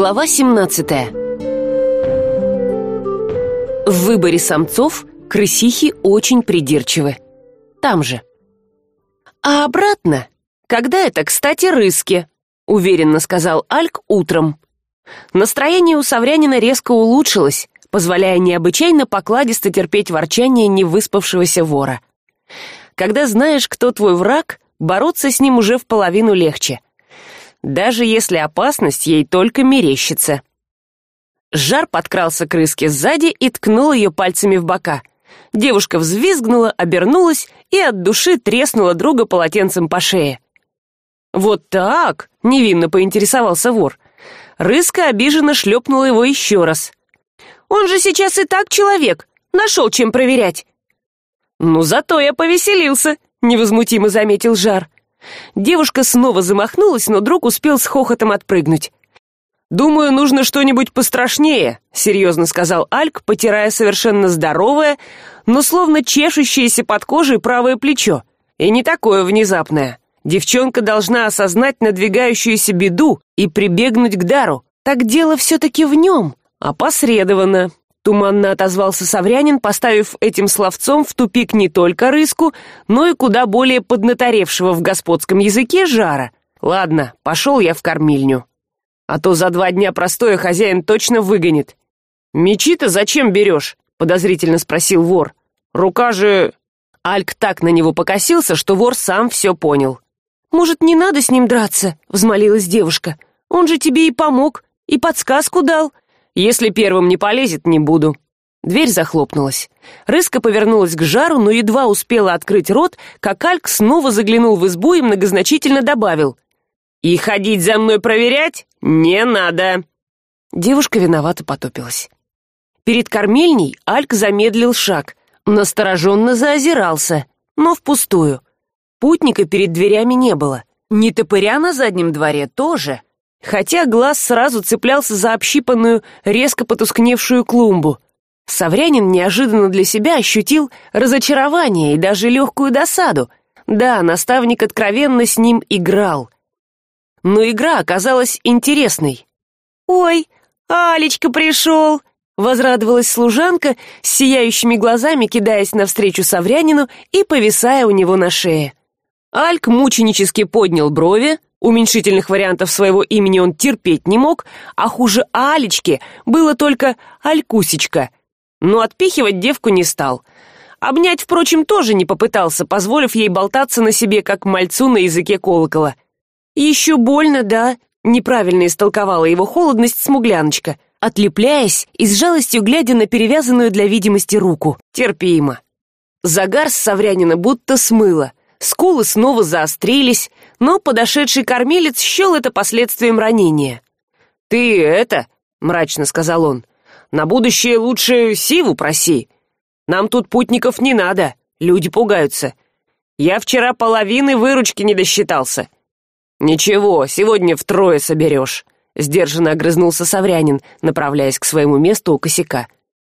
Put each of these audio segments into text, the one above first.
Глава 17 В выборе самцов крысихи очень придирчивы. Там же. А обратно, когда это, кстати, рыски, уверенно сказал Альк утром. Настроение у Саврянина резко улучшилось, позволяя необычайно покладисто терпеть ворчание невыспавшегося вора. Когда знаешь, кто твой враг, бороться с ним уже в половину легче — даже если опасность ей только мерещится. Жар подкрался к крыске сзади и ткнул ее пальцами в бока. Девушка взвизгнула обернулась и от души треснула друга полотенцем по шее. Вот так невинно поинтересовался вор. Рыска обиженно шлепнула его еще раз. Он же сейчас и так человек. Нашел чем проверять ну зато я повеселился невозмутимо заметил жар девушка снова замахнулась но друг успел с хохотом отпрыгнуть. Думаю нужно что нибудь пострашнее серьезно сказал альк потирая совершенно здоровое но словно чешущееся под кожей правое плечо. И не такое внезапное. Девчонка должна осознать надвигающуюся беду и прибегнуть к дару. Так дело все таки в нем опосредованно туманно отозвался саврянин поставив этим словцом в тупик не только рыску но и куда более поднаторевшего в господском языке жара. Ладно пошел я в кормильню. А то за два дня простое хозяин точно выгонит. Мечи то зачем берешь подозрительно спросил вор. Рука же альк так на него покосился что вор сам все понял. Может не надо с ним драться взмолилась девушка. Он же тебе и помог и подсказку дал если первым не полезет не буду дверь захлопнулась. Рыска повернулась к жару но едва успела открыть рот как альк снова заглянул в избу и многозначительно добавил. И ходить за мной проверять не надо девушка виновато потопилась. Перед кормильней альк замедлил шаг настороженно заозирался но впустую. Путника перед дверями не было. Ни топыря на заднем дворе тоже хотя глаз сразу цеплялся за общипанную резко потускневшую клумбу. Саврянин неожиданно для себя ощутил разочарование и даже легкую досаду. Да наставник откровенно с ним играл. Но игра оказалась интересной. Ой алечка пришел возрадовалась служанка с сияющими глазами кидаясь навстречу саврянину и повисая у него на шее. Альк мученически поднял брови уменьшительных вариантов своего имени он терпеть не мог а хуже алечки было только алькусечка но отпихивать девку не стал. Обнять впрочем тоже не попытался позволив ей болтаться на себе как мальцу на языке колокола. Еще больно да неправильно истолковала его холодность смугляночка отлепляясь и с жалостью глядя на перевязанную для видимости руку. Терпимо. Загар с саврянина будто смыло скулы снова заострились но подошедший кормилец счел это последствием ранения. Ты это мрачно сказал он на будущее лучше сиву проси. Нам тут путников не надо люди пугаются. Я вчера половины выручки не досчитался ничего сегодня втрое соберешь сдержанно огрызнулся саврянин направляясь к своему месту у косяка.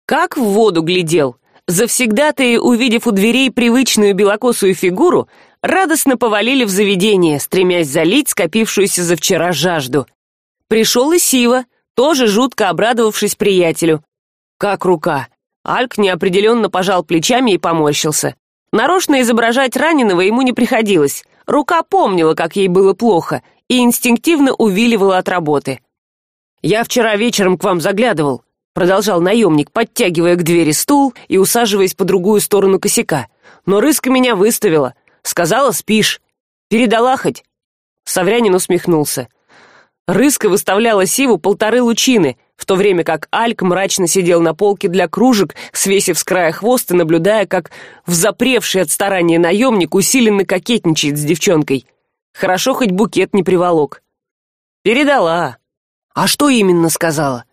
Как в воду глядел! Завсегдатые увидев у дверей привычную белокосую фигуру радостно повалили в заведение стремясь залить скопившуюся за вчера жажду. Пришел и сива тоже жутко обрадовавшись приятелю. Как рука? Альк неопределенно пожал плечами и поморщился. Нарочно изображать раненого ему не приходилось. Рука помнила как ей было плохо и инстинктивно увиливала от работы. Я вчера вечером к вам заглядывал продолжал наемник подтягивая к двери стул и усаживаясь по другую сторону косяка. Но рыска меня выставила сказала спишь. Передала хоть. Саврянин усмехнулся. Рыска выставляла сиву полторы лучины в то время как альк мрачно сидел на полке для кружек свесив с края хвост и наблюдая как взапревший от старания наемник усиленно кокетничает с девчонкой. Хорошо хоть букет не приволок. Передала. А что именно сказала?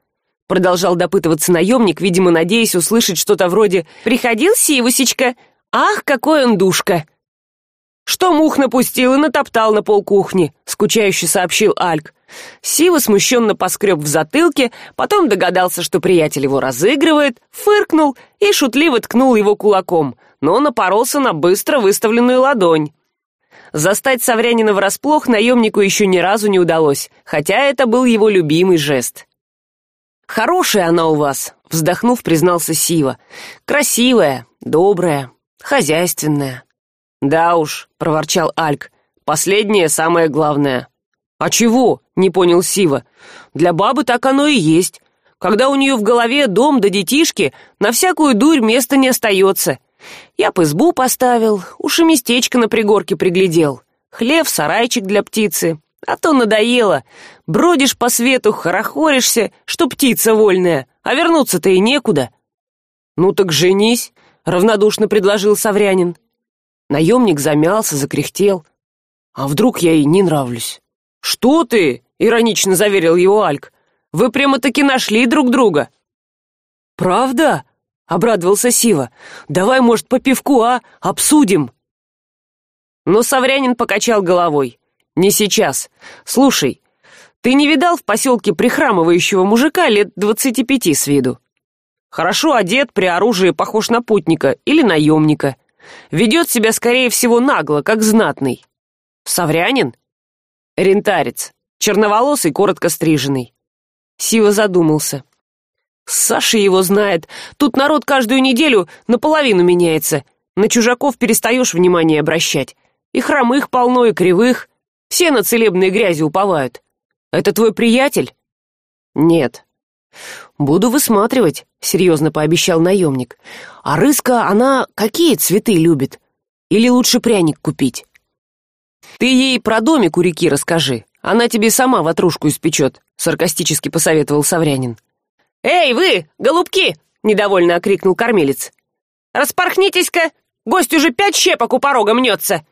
Продолжал допытываться наемник видимо надеясь услышать что то вроде приходил сивусечка? Ах какой он душка что мух напустил и натоптал на пол кухни скучающе сообщил альк. Сива смущенно поскреб в затылке потом догадался что приятель его разыгрывает фыркнул и шутливо ткнул его кулаком но напоролся на быстро выставленную ладонь. Застать саврянина врасплох наемнику еще ни разу не удалось хотя это был его любимый жест. Хорошая она у вас вздохнув признался сива. Красивая добрая хозяйственная да уж проворчал альк последнее самое главное а чего не понял сива. Для бабы так оно и есть. Когда у нее в голове дом да детишки на всякую дурь места не остается. Я б избу поставил уж и местечко на пригорке приглядел. Хлев сарайчик для птицы. А то надоело. Бродишь по свету хорохоришься что птица вольная а вернуться то и некуда ну так женись равнодушно предложил саврянин наемник замялся закряхтел. А вдруг я ей не нравлюсь? Что ты иронично заверил его альк. Вы прямо таки нашли друг друга правда обрадовался сива. Давай может по пивку а? Обсудим но саврянин покачал головой. Не сейчас. Слушай ты не видал в поселке прихрамывающего мужика лет двадцати пяти с виду? Хорошо одет при оружии похож на путника или наемника ведет себя скорее всего нагло как знатный. Саврянин? Рентарец. Черноволосый коротко стриженный. Сива задумался. Саша его знает. Тут народ каждую неделю наполовину меняется. На чужаков перестаешь внимание обращать. И хромых полно и кривых. Все на целебные грязи уповают. Это твой приятель? Нет буду высматривать серьезно пообещал наемник. А рыска она какие цветы любит? Или лучше пряник купить? Ты ей про домик у реки расскажи она тебе сама ватрушку испечет саркастически посоветовал саврянин. Эй вы голубки недовольно окрикнул кормилец. Распорхнитесь ка гость уже пять щепок у порога мнется!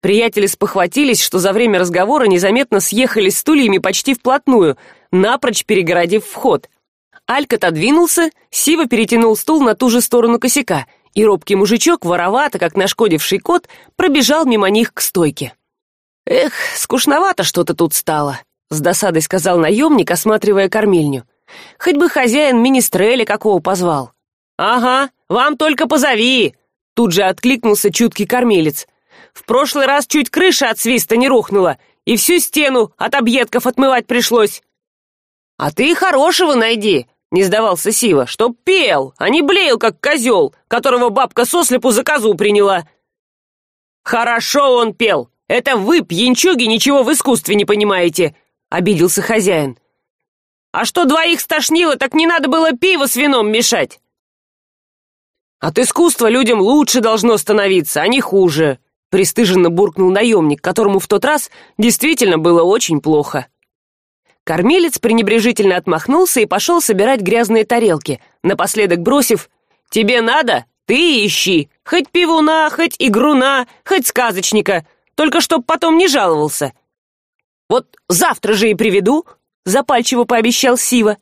Приятели спохватились что за время разговора незаметно съехались стульями почти вплотную напрочь перегородив вход. Альк отодвинулся сива перетянул стул на ту же сторону косяка и робкий мужичок воровато как нашкодивший кот пробежал мимо них к стойке. Эх скучновато что то тут стало с досадой сказал наемник осматривая кормильню. Хоть бы хозяин министреля какого позвал ага вам только позови тут же откликнулся чуткий кормилец. В прошлый раз чуть крыша от свиста не рухнула и всю стену от объедков отмывать пришлось а ты хорошего найди не сдавался сива. Чтоб пел а не блеял как козел которого бабка сослепу за козу приняла! Хорошо он пел! Это вы пьянчуги ничего в искусстве не понимаете обиделся хозяин. А что двоих стошнило так не надо было пиво с вином мешать! От искусства людям лучше должно становиться а не хуже пристыженно буркнул наемник которому в тот раз действительно было очень плохо кормилец пренебрежительно отмахнулся и пошел собирать грязные тарелки напоследок бросив тебе надо? Ты ищи! Хоть пивуна хоть игруна хоть сказочника! Только чтоб потом не жаловался! Вот завтра же и приведу запальчиво пообещал сива.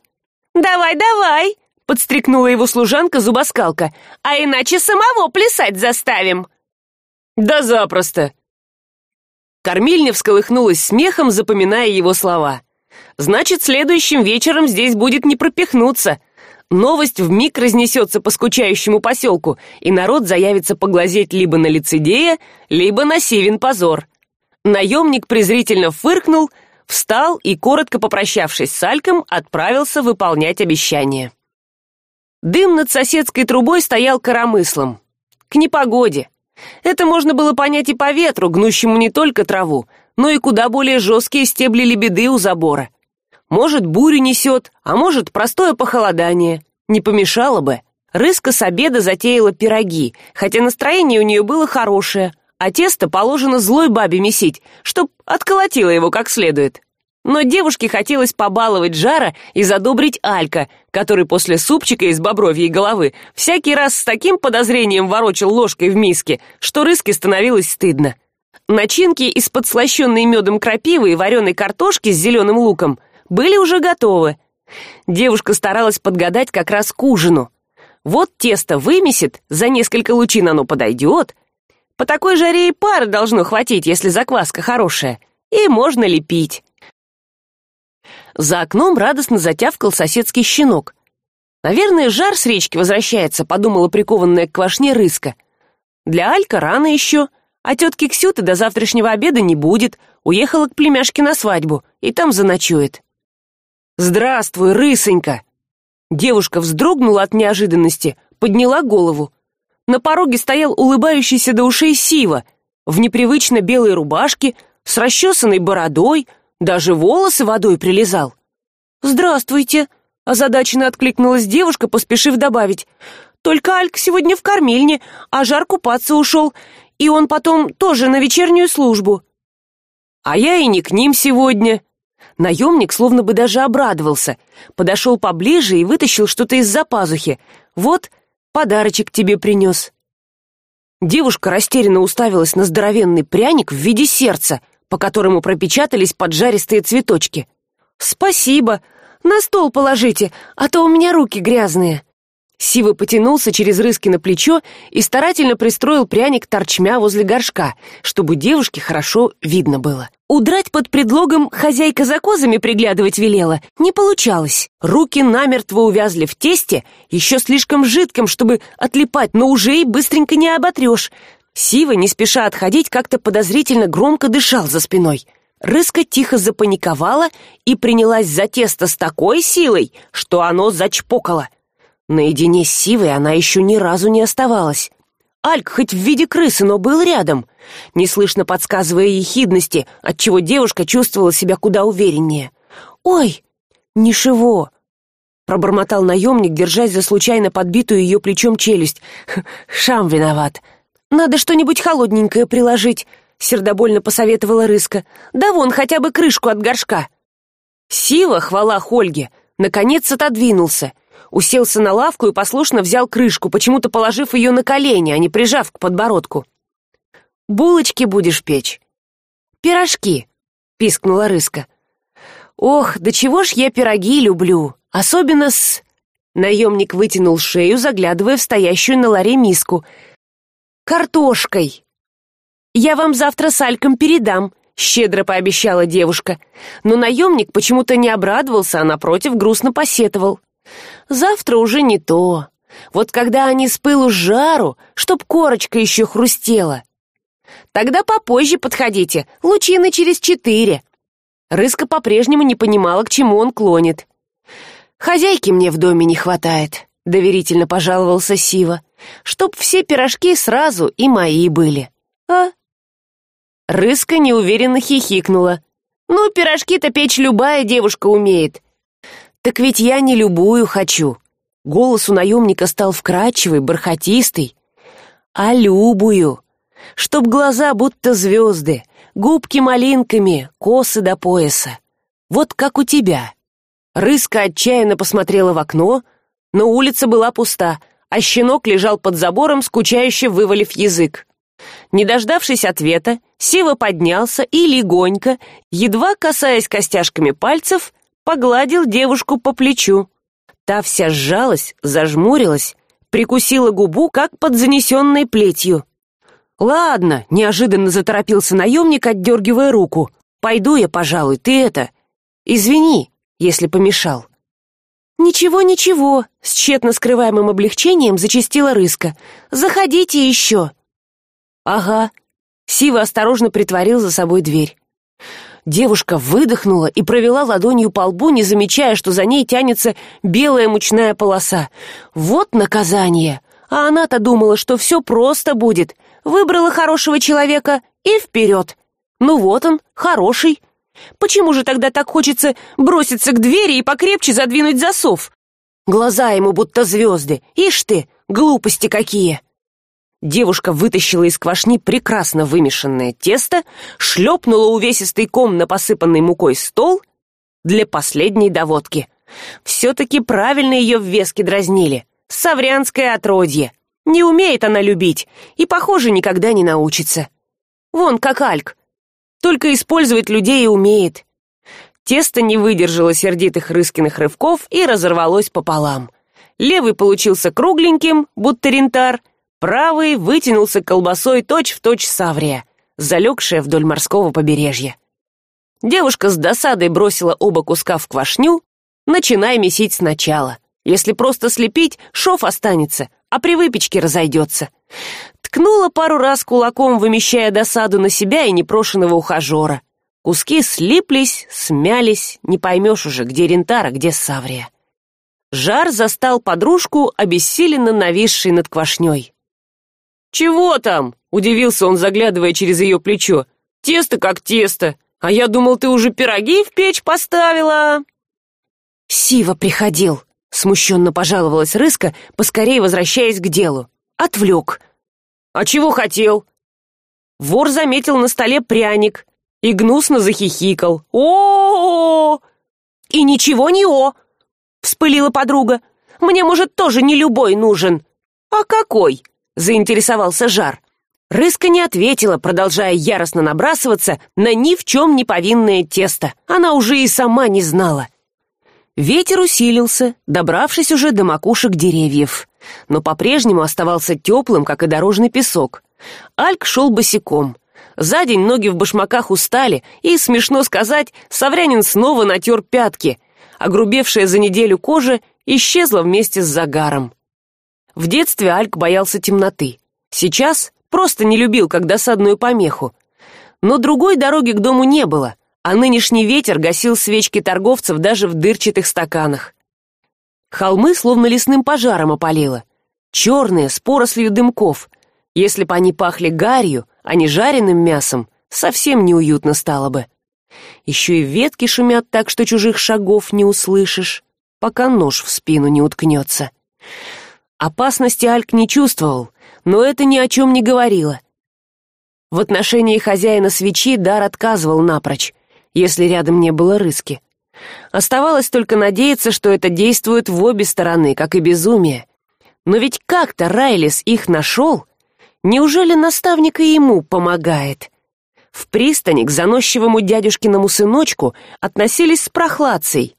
Давай давай подстрикнула его служанка зубоскалка. А иначе самого плясать заставим! Да запросто! Кормильня всколыхнулась смехом запоминая его слова значит следующим вечером здесь будет не пропихнуться. Новость в миг разнесется по скучающему поселку и народ заявится поглазеть либо на лицедея либо на сивин позор. Наемник презрительно фыркнул встал и коротко попрощавшись с альком отправился выполнять обещание. Дым над соседской трубой стоял коромыслом. К непогоде. Это можно было понять и по ветру гнущему не только траву но и куда более жесткие стебли лебеды у забора может бурю несет а может простое похолодание. Не помешало бы. Рыска с обеда затеяла пироги хотя настроение у нее было хорошее а тесто положено злой бабе месить чтоб отколотила его как следует. Но девушке хотелось побаловать жара и задобрить алька который после супчика из бобровьей головы всякий раз с таким подозрением ворочал ложкой в миске что рыске становилось стыдно. Начинки из подслащенной медом крапивы и вареной картошки с зеленым луком были уже готовы. Девушка старалась подгадать как раз к ужину. Вот тесто вымесит за несколько лучин оно подойдет. По такой жаре и пары должно хватить если закваска хорошая. И можно лепить. За окном радостно затявкал соседский щенок. Наверное жар с речки возвращается подумала прикованная к квашне рыска. Для алька рано еще а тетки ксюты до завтрашнего обеда не будет. Уехала к племяшке на свадьбу и там заночует здравствуй рысонька! Девушка вздрогнула от неожиданности подняла голову. На пороге стоял улыбающийся до ушей сива в непривычно белой рубашке с расчесанной бородой даже волосы водой прилезал. Здравствуйте озадаченно откликнулась девушка поспешив добавить. Только альк сегодня в кормильне а жар купаться ушел и он потом тоже на вечернюю службу а я и не к ним сегодня наемник словно бы даже обрадовался. Подошел поближе и вытащил что то из за пазухи. Вот подарочек тебе принес девушка растерянно уставилась на здоровенный пряник в виде сердца по которому пропечатались поджаристые цветочки. Спасибо. На стол положите а то у меня руки грязные сива потянулся через рыски на плечо и старательно пристроил пряник торчмя возле горшка чтобы девушке хорошо видно было. Удрать под предлогом хозяйка за козами приглядывать велела не получалось. Руки намертво увязли в тесте еще слишком жидком чтобы отлипать но уже и быстренько не оботрешь сива не спеша отходить как то подозрительно громко дышал за спиной. Рыска тихо запаниковала и принялась за тесто с такой силой что оно зачпокало наедине с сивой она еще ни разу не оставалась. Альк хоть в виде крысы но был рядом неслышно подсказывая ехидности отчего девушка чувствовала себя куда увереннее. Ой ничего пробормотал наемник держась за случайно подбитую ее плечом челюсть. Шам виноват. Надо что нибудь холодненькое приложить сердобольно посоветовала рыска. Да вон хотя бы крышку от горшка сива хвала хольге наконец отодвинулся уселся на лавку и послушно взял крышку почему то положив ее на колени а не прижав к подбородку. Булочки будешь печь? Пирожки пискнула рыска. Ох да чего ж я пироги люблю особенно с наемник вытянул шею заглядывая в стоящую на ларе миску. Картошкой. Я вам завтра с альком передам щедро пообещала девушка. Но наемник почему то не обрадовался а напротив грустно посетовал завтра уже не то. Вот когда они с пылу жару чтоб корочка еще хрустела. Тогда попозже подходите лучины через четыре рыска по прежнему не понимала к чему он клонит. Хозяйки мне в доме не хватает доверительно пожаловался сива чтоб все пирожки сразу и мои были а? Рыска неуверенно хихикнула. Ну пирожки то печь любая девушка умеет так ведь я не любую хочу голос у наемника стал вкрадчивый бархатистый. А любую? Чтоб глаза будто звезды губки малинками косы до пояса. Вот как у тебя рыска отчаянно посмотрела в окно но улица была пуста а щенок лежал под забором скучающе вывалив язык. Не дождавшись ответа сева поднялся и легонько едва касаясь костяшками пальцев погладил девушку по плечу. Та вся сжалась зажмурилась прикусила губу как под занесенной плетью. Ладно неожиданно заторопился наемник отдергивая руку. Пойду я пожалуй ты это извини если помешал ничего ничего с тщетно скрываемым облегчением зачастила рыска. Заходите еще ага сива осторожно притворил за собой дверь девушка выдохнула и провела ладонью по лбу не замечая что за ней тянется белая мучная полоса. Вот наказание! А она то думала что все просто будет. Выбрала хорошего человека и вперед ну вот он хороший. Почему же тогда так хочется броситься к двери и покрепче задвинуть засов? Глаза ему будто звезды ишь ты глупости какие девушка вытащила из квашни прекрасно вымешанное тесто шлепнула увесистый ком на посыпанный мукой стол для последней доводки. Все таки правильно ее в веске дразнили. Саврянское отродье. Не умеет она любить и похоже никогда не научится. Вон как альк. Только использовать людей и умеет. Тесто не выдержало сердитых рыскиных рывков и разорвалось пополам. Левый получился кругленьким будто рентар правый вытянулся колбасой точь в точь саврия залегшая вдоль морского побережья. Девушка с досадой бросила оба куска в квашню. Начиная месить сначала. Если просто слепить шов останется а при выпечке разойдется ткнула пару раз кулаком вымещая досаду на себя и непрошенного ухажера. Куски слиплись смялись не поймешь уже где рентара где саврия. Жар застал подружку обессиленно нависшей над квашней чего там удивился он заглядывая через ее плечо. Тесто как тесто. А я думал ты уже пироги в печь поставила сива приходил смущенно пожаловалась рыска поскорее возвращаясь к делу. Отвлек а чего хотел? Вор заметил на столе пряник и гнусно захихикал. О, и ничего не о вспылила подруга. Мне может тоже не любой нужен а какой заинтересовался жар. Рыска не ответила продолжая яростно набрасываться на ни в чем не повинное тесто. Она уже и сама не знала. Ветер усилился добравшись уже до макушек деревьев. Но по прежнему оставался теплым как и дорожный песок. Альк шел босиком. За день ноги в башмаках устали и смешно сказать саврянин снова натер пятки. Огрубевшая за неделю кожа исчезла вместе с загаром в детстве альк боялся темноты. Сейчас просто не любил как досадную помеху. Но другой дороги к дому не было а нынешний ветер гасил свечки торговцев даже в дырчатых стаканах. Холмы словно лесным пожаром опалило. Черные с порослью дымков. Если бы они пахли гарью а не жареным мясом совсем неуютно стало бы. Еще и ветки шумят так что чужих шагов не услышишь пока нож в спину не уткнется опасности альк не чувствовал но это ни о чем не говорило. В отношении хозяина свечи дар отказывал напрочь если рядом не было рыски. Оставалось только надеяться что это действует в обе стороны как и безумие. Но ведь как то райлис их нашел неужели наставник и ему помогает? В пристани к заносчивому дядюшкиному сыночку относились с прохладцей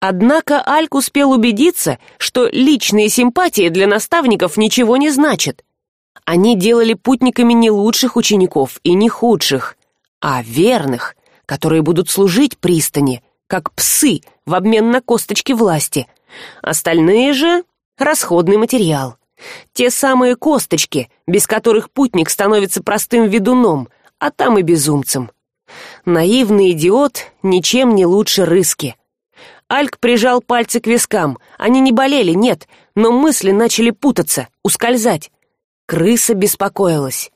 однако альк успел убедиться что личные симпатии для наставников ничего не значат. Они делали путниками не лучших учеников и не худших а верных которые будут служить пристани как псы в обмен на косточки власти. Остальные же расходный материал. Те самые косточки без которых путник становится простым ведуном а там и безумцем. Наивный идиот ничем не лучше рыски альк прижал пальцы к вискам. Они не болели нет но мысли начали путаться ускользать. Крыса беспокоилась.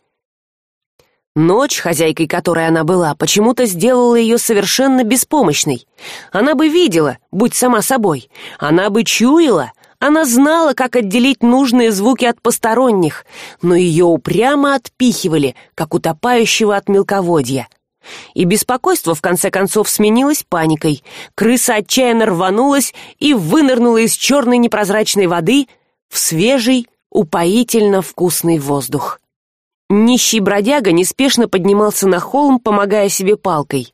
Ночь хозяйкой которой она была почему то сделала ее совершенно беспомощной. Она бы видела будь сама собой. Она бы чуяла она знала как отделить нужные звуки от посторонних но ее упрямо отпихивали как утопающего от мелководья и беспокойство в конце концов сменилось паникой. Крыса отчаянно рванулась и вынырнула из черной непрозрачной воды в свежий упоительно вкусный воздух. Нищий бродяга неспешно поднимался на холм помогая себе палкой.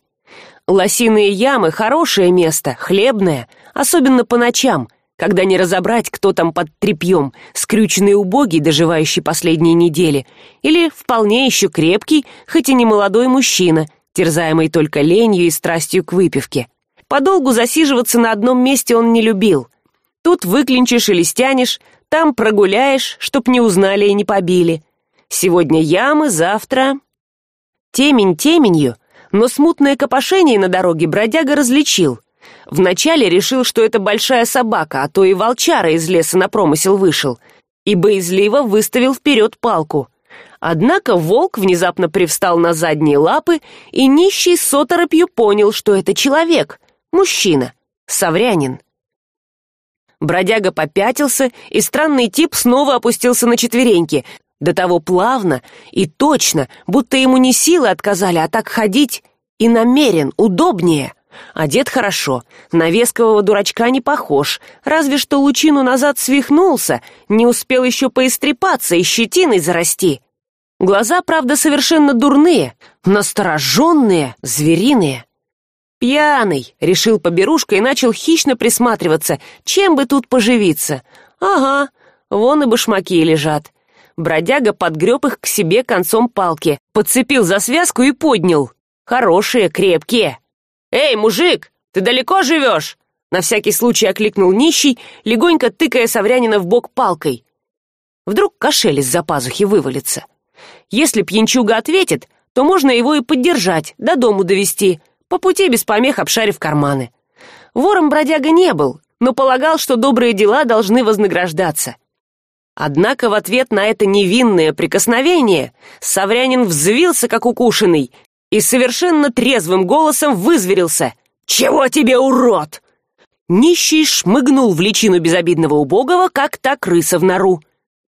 Лосиные ямы хорошее место хлебное особенно по ночам когда не разобрать кто там под тряпьем скрюченный убогий доживающий последние недели или вполне еще крепкий хоть и не молодой мужчина терзаемый только ленью и страстью к выпивке. Подолгу засиживаться на одном месте он не любил. Тут выклинчишь или стянешь там прогуляешь чтоб не узнали и не побили. Сегодня ямы завтра темень теменью но смутное копошение на дороге бродяга различил. Вначале решил что это большая собака а то и волчара из леса на промысел вышел и боязливо выставил вперед палку однако волк внезапно привстал на задние лапы и нищий с оторопью понял что это человек мужчина саврянин бродяга попятился и странный тип снова опустился на четвереньки. До того плавно и точно будто ему не силы отказали а так ходить и намерен удобнее. Одет хорошо на вескового дурачка не похож разве что лучину назад свихнулся не успел еще поистрепаться и щетиной зарасти глаза правда совершенно дурные настороженные звериные. Пьяный решил поберушка и начал хищно присматриваться. Чем бы тут поживиться? Ага вон и башмаки лежат бродяга подгреб их к себе концом палки подцепил за связку и поднял. Хорошие крепкие! Эй мужик ты далеко живешь? На всякий случай окликнул нищий легонько тыкая саврянина в бок палкой. Вдруг кошель из за пазухи вывалится если пьянчуга ответит то можно его и поддержать до дому довести по пути без помех обшарив карманы. Вором бродяга не был но полагал что добрые дела должны вознаграждаться. Однако в ответ на это невинное прикосновение саврянин взвился как укушенный и совершенно трезвым голосом вызверился. Чего тебе урод? Нищий шмыгнул в личину безобидного убогого как та крыса в нору.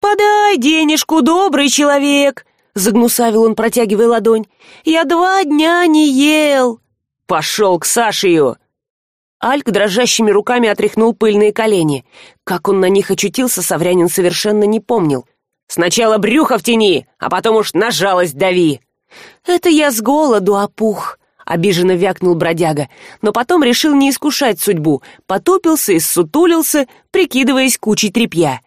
Подай денежку добрый человек загнусавил он протягивая ладонь. Я два дня не ел! Пошел к сашею! Альк дрожащими руками отряхнул пыльные колени. Как он на них очутился саврянин совершенно не помнил. Сначала брюхо в тени а потом уж на жалость дави! Это я с голоду опух обиженно вякнул бродяга. Но потом решил не искушать судьбу. Потупился и ссутулился прикидываясь кучей тряпья.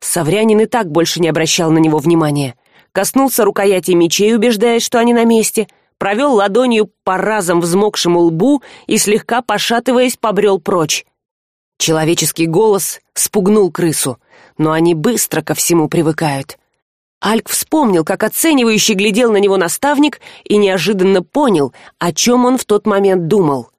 Саврянин и так больше не обращал на него внимания коснулся рукояти мечей убеждаясь что они на месте провел ладонью по разом взмокшему лбу и слегка пошатываясь побрел прочь. Человеческий голос спугнул крысу но они быстро ко всему привыкают. Альк вспомнил как оценивающе глядел на него наставник и неожиданно понял о чем он в тот момент думал.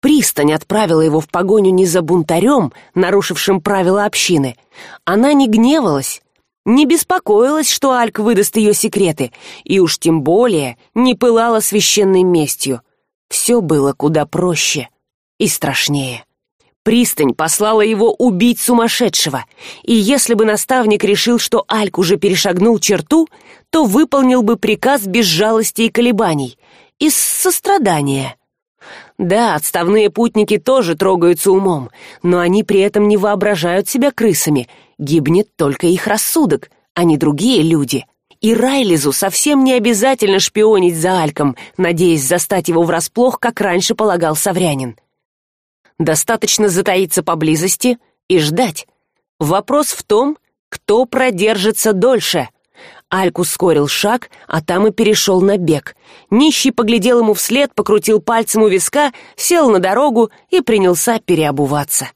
Пристань отправила его в погоню не за бунтарем нарушившим правила общины. Она не гневалась не беспокоилась что альк выдаст ее секреты и уж тем более не пылала священной местью. Все было куда проще и страшнее. Пристань послала его убить сумасшедшего и если бы наставник решил что альк уже перешагнул черту то выполнил бы приказ без жалости и колебаний из сострадания да отставные путники тоже трогаются умом но они при этом не воображают себя крысами. Гибнет только их рассудок а не другие люди. И райлизу совсем не обязательно шпионить за альком надеясь застать его врасплох как раньше полагал саврянин. Достаточно затаиться поблизости и ждать. Вопрос в том кто продержится дольше альк ускорил шаг а там и перешел на бег. Нищий поглядел ему вслед покрутил пальцем у виска сел на дорогу и принялся переобуваться.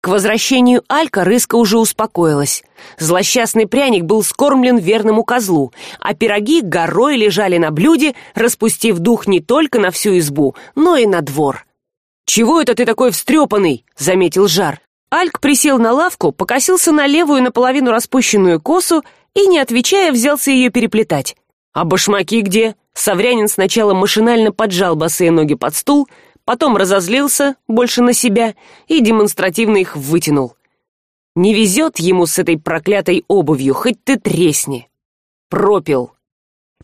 К возвращению алька рыска уже успокоилась. Злосчастный пряник был скормлен верному козлу а пироги горой лежали на блюде распустив дух не только на всю избу но и на двор. Чего это ты такой встрепанный заметил жар. Альк присел на лавку покосился на левую наполовину распущенную косу и не отвечая взялся ее переплетать. А башмаки где? Саврянин сначала машинально поджал босые ноги под стул потом разозлился больше на себя и демонстративно их вытянул. Не везет ему с этой проклятой обувью хоть ты тресни! Пропил!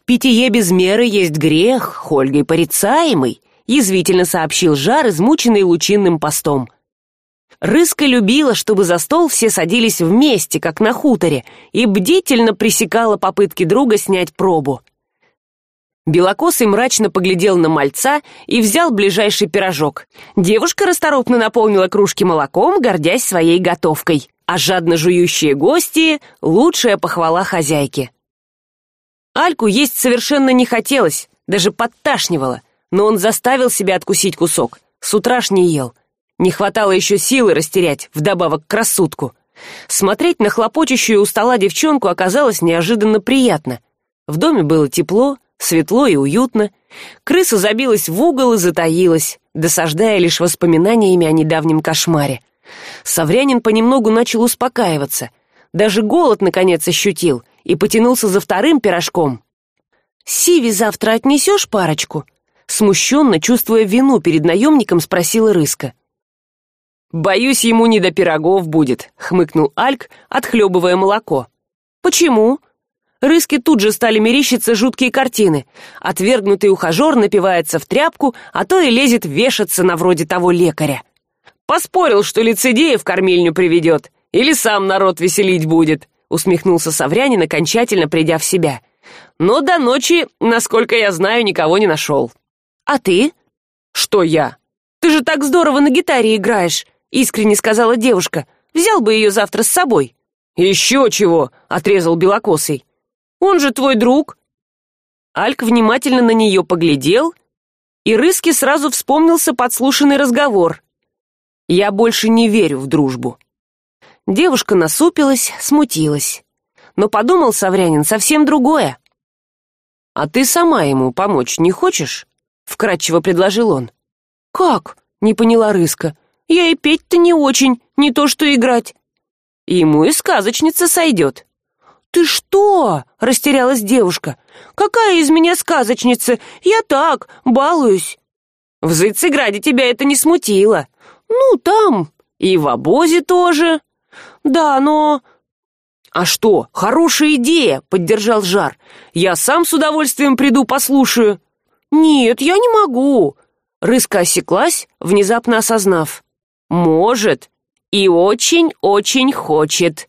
Питье без меры есть грех хольгой порицаемый язвительно сообщил жар измученный лучинным постом рыска любила чтобы за стол все садились вместе как на хуторе и бдительно пресекала попытки друга снять пробу. Белокосый мрачно поглядел на мальца и взял ближайший пирожок. Девушка расторопно наполнила кружки молоком гордясь своей готовкой а жадно жующие гости лучшая похвала хозяйки альку есть совершенно не хотелось даже подташнивало но он заставил себя откусить кусок с утра не ел не хватало еще силы растерять вдобавок к рассудку смотреть на хлопочущую у стола девчонку оказалось неожиданно приятно. В доме было тепло светло и уютно. Крыса забилась в угол и затаилась досаждая лишь воспоминаниями о недавнем кошмаре. Саврянин понемногу начал успокаиваться. Даже голод наконец ощутил и потянулся за вторым пирожком. Сиви завтра отнесешь парочку? Смущенно чувствуя вину перед наемником спросила рыска боюсь ему не до пирогов будет хмыкнул альк отхлебывая молоко. Почему? Рыски тут же стали мерещиться жуткие картины. Отвергнутый ухажер напивается в тряпку а то и лезет вешаться на вроде того лекаря. Поспорил что лицедея в кормильню приведет или сам народ веселить будет усмехнулся саврянин окончательно придя в себя. Но до ночи насколько я знаю никого не нашел а ты? Что я? Ты же так здорово на гитаре играешь искренне сказала девушка. Взял бы ее завтра с собой еще чего отрезал белокосый. Он же твой друг альк внимательно на нее поглядел и рыски сразу вспомнился подслушанный разговор. Я больше не верю в дружбу девушка насупилась смутилась. Но подумал саврянин совсем другое. А ты сама ему помочь не хочешь вкратчиво предложил он. Как не поняла рыска я и петь то не очень не то что играть. Ему и сказочница сойдет. Ты что растерялась девушка. Какая из меня сказочница? Я так балуюсь в зайцеграде тебя это не смутило ну там. И в обозе тоже да но а что хорошая идея поддержал жар. Я сам с удовольствием приду послушаю нет я не могу рыска осеклась внезапно осознав может и очень очень хочет